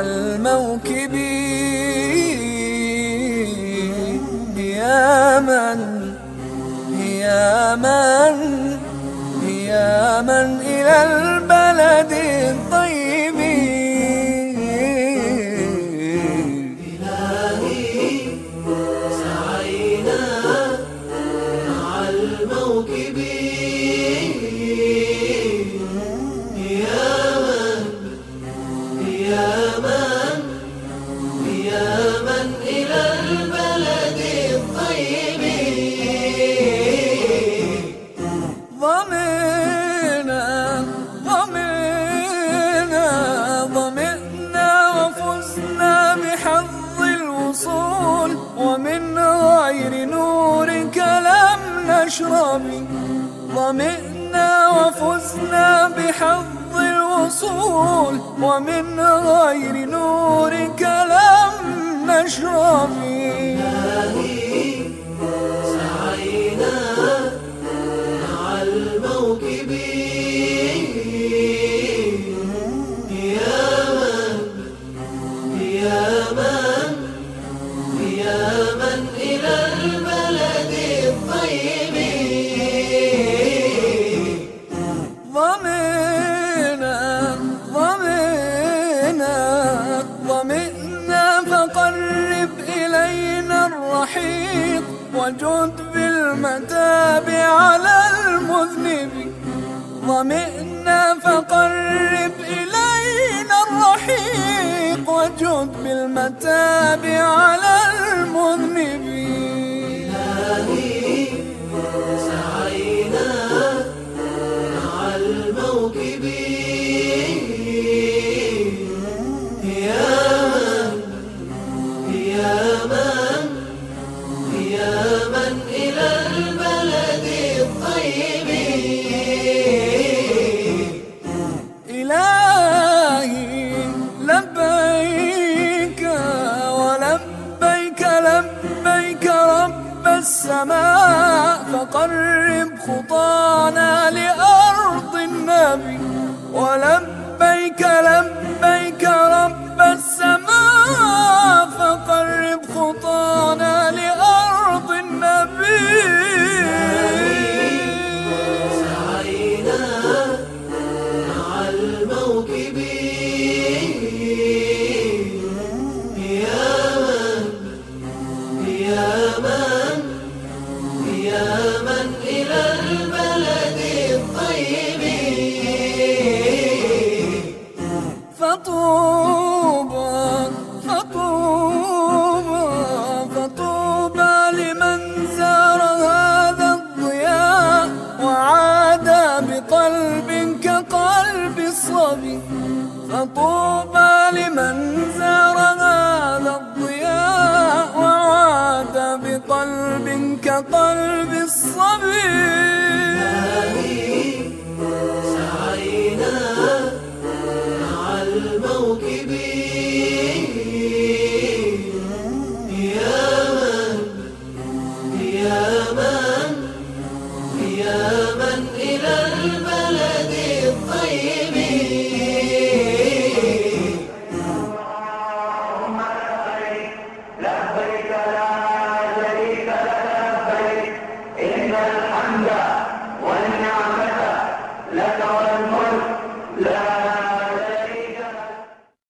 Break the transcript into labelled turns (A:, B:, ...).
A: الموكب يا من يا من يا من إلى ومن غير نورك لم نشرب. ضمنا وفزنا بحظ الوصول. ومن غير نورك لم نشرب. وجد بالمتابع على المذنب. ضمنا فقرب إلينا الرحيق. وجد بالمتابع على المذنب. السماء فقرب خطانا لأرض النبي ولبيك الصبي فطوبى لمن زار هذا الضياء وعاد بقلب كقلب الصبي.
B: سعينا مع الموكب